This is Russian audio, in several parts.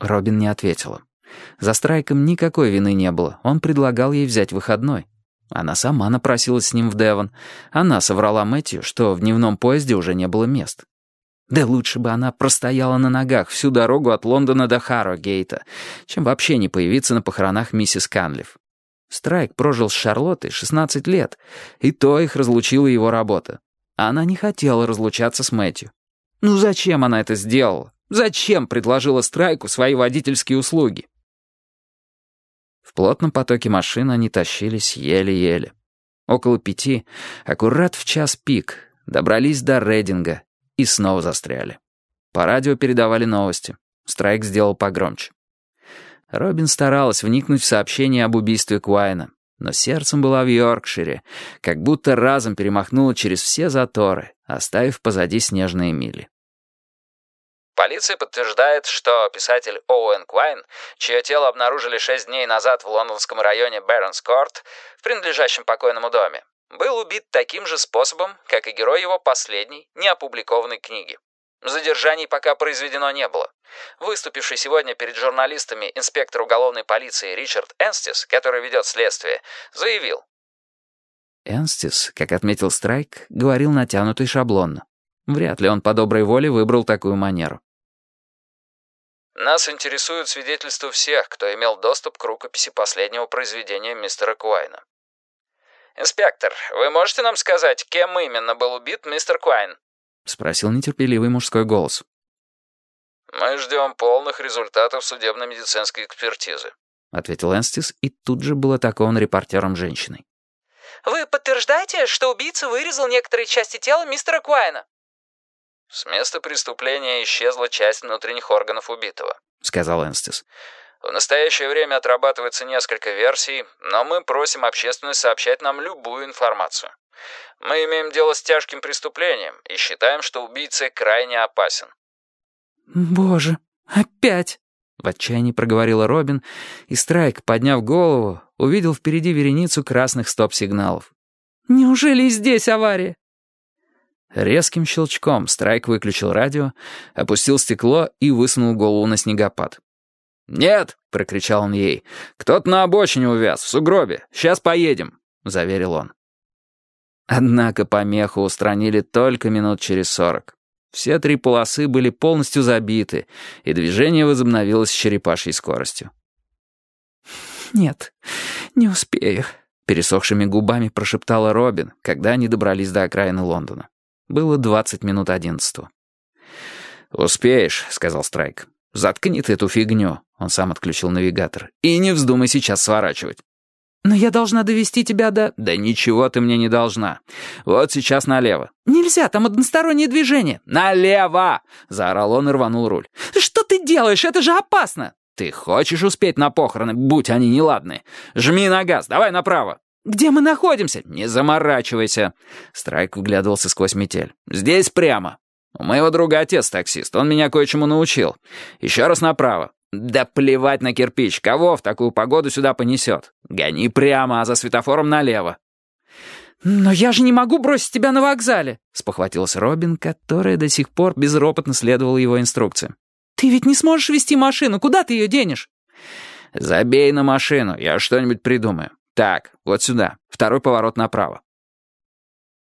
Робин не ответила. За страйком никакой вины не было, он предлагал ей взять выходной. Она сама напросилась с ним в Девон. Она соврала Мэтью, что в дневном поезде уже не было мест. Да лучше бы она простояла на ногах всю дорогу от Лондона до Харрогейта, чем вообще не появиться на похоронах миссис Канлиф. Страйк прожил с Шарлоттой 16 лет, и то их разлучила его работа. Она не хотела разлучаться с Мэтью. Ну зачем она это сделала? Зачем предложила Страйку свои водительские услуги? В плотном потоке машин они тащились еле-еле. Около пяти, аккурат в час пик, добрались до Рейдинга и снова застряли. По радио передавали новости. Страйк сделал погромче. Робин старалась вникнуть в сообщение об убийстве Куайна, но сердцем была в Йоркшире, как будто разом перемахнула через все заторы, оставив позади снежные мили. Полиция подтверждает, что писатель Оуэн Куайн, чье тело обнаружили шесть дней назад в лондонском районе Бэронскорт, в принадлежащем покойному доме, был убит таким же способом, как и герой его последней, неопубликованной книги. Задержаний пока произведено не было. Выступивший сегодня перед журналистами инспектор уголовной полиции Ричард Энстис, который ведет следствие, заявил. Энстис, как отметил Страйк, говорил натянутый шаблонно. Вряд ли он по доброй воле выбрал такую манеру. Нас интересуют свидетельства всех, кто имел доступ к рукописи последнего произведения мистера Куайна. «Инспектор, вы можете нам сказать, кем именно был убит мистер Куайн?» — спросил нетерпеливый мужской голос. «Мы ждем полных результатов судебно-медицинской экспертизы», — ответил Энстис и тут же был атакован репортером женщиной. «Вы подтверждаете, что убийца вырезал некоторые части тела мистера Куайна?» «С места преступления исчезла часть внутренних органов убитого», — сказал Энстис. «В настоящее время отрабатывается несколько версий, но мы просим общественность сообщать нам любую информацию. Мы имеем дело с тяжким преступлением и считаем, что убийца крайне опасен». «Боже, опять!» — в отчаянии проговорила Робин, и Страйк, подняв голову, увидел впереди вереницу красных стоп-сигналов. «Неужели и здесь авария?» Резким щелчком Страйк выключил радио, опустил стекло и высунул голову на снегопад. «Нет!» — прокричал он ей. «Кто-то на обочине увяз, в сугробе. Сейчас поедем», — заверил он. Однако помеху устранили только минут через сорок. Все три полосы были полностью забиты, и движение возобновилось с черепашьей скоростью. «Нет, не успею», — пересохшими губами прошептала Робин, когда они добрались до окраины Лондона. Было двадцать минут одиннадцатого. «Успеешь», — сказал Страйк. «Заткни ты эту фигню», — он сам отключил навигатор. «И не вздумай сейчас сворачивать». «Но я должна довести тебя до...» «Да ничего ты мне не должна. Вот сейчас налево». «Нельзя, там одностороннее движение». «Налево!» — заорал он и рванул руль. «Что ты делаешь? Это же опасно!» «Ты хочешь успеть на похороны, будь они неладны? Жми на газ, давай направо». «Где мы находимся?» «Не заморачивайся». Страйк выглядывался сквозь метель. «Здесь прямо. У моего друга отец таксист, он меня кое-чему научил. Еще раз направо. «Да плевать на кирпич, кого в такую погоду сюда понесет? Гони прямо, а за светофором налево». «Но я же не могу бросить тебя на вокзале», — спохватилась Робин, которая до сих пор безропотно следовала его инструкциям. «Ты ведь не сможешь вести машину, куда ты ее денешь?» «Забей на машину, я что-нибудь придумаю. Так, вот сюда, второй поворот направо».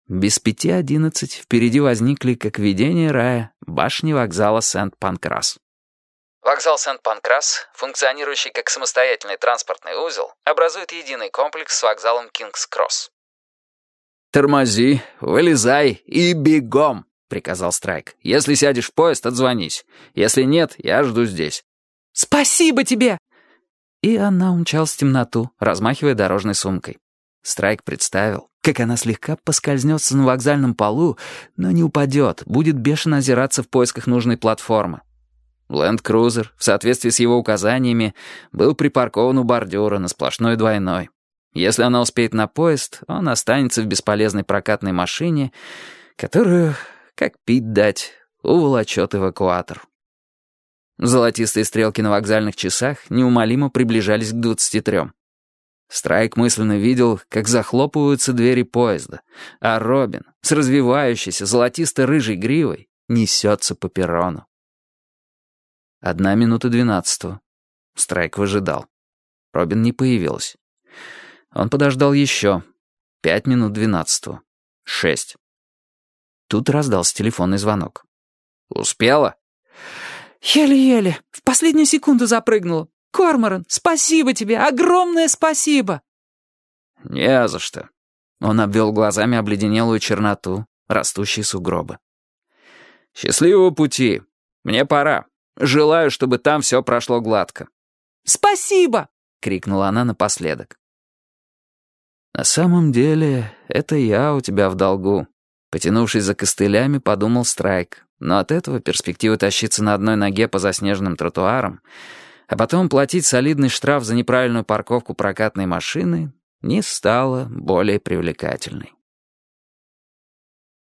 Без пяти одиннадцать впереди возникли, как видение рая, башни вокзала Сент-Панкрас. Вокзал Сент-Панкрас, функционирующий как самостоятельный транспортный узел, образует единый комплекс с вокзалом Кингс-Кросс. «Тормози, вылезай и бегом!» — приказал Страйк. «Если сядешь в поезд, отзвонись. Если нет, я жду здесь». «Спасибо тебе!» И она умчалась в темноту, размахивая дорожной сумкой. Страйк представил, как она слегка поскользнется на вокзальном полу, но не упадет, будет бешено озираться в поисках нужной платформы. Ленд-крузер, в соответствии с его указаниями, был припаркован у бордюра на сплошной двойной. Если она успеет на поезд, он останется в бесполезной прокатной машине, которую, как пить дать, уволочет эвакуатор. Золотистые стрелки на вокзальных часах неумолимо приближались к двадцати трем. Страйк мысленно видел, как захлопываются двери поезда, а Робин с развивающейся золотисто-рыжей гривой несется по перрону. Одна минута двенадцатого. Страйк выжидал. Робин не появилась. Он подождал еще. Пять минут двенадцатого. Шесть. Тут раздался телефонный звонок. «Успела?» «Еле-еле. В последнюю секунду запрыгнула. Корморан, спасибо тебе, огромное спасибо!» «Не за что». Он обвел глазами обледенелую черноту, растущие сугробы. «Счастливого пути. Мне пора. Желаю, чтобы там все прошло гладко». «Спасибо!» — крикнула она напоследок. «На самом деле, это я у тебя в долгу», — потянувшись за костылями, подумал Страйк. Но от этого перспектива тащиться на одной ноге по заснеженным тротуарам, а потом платить солидный штраф за неправильную парковку прокатной машины, не стала более привлекательной.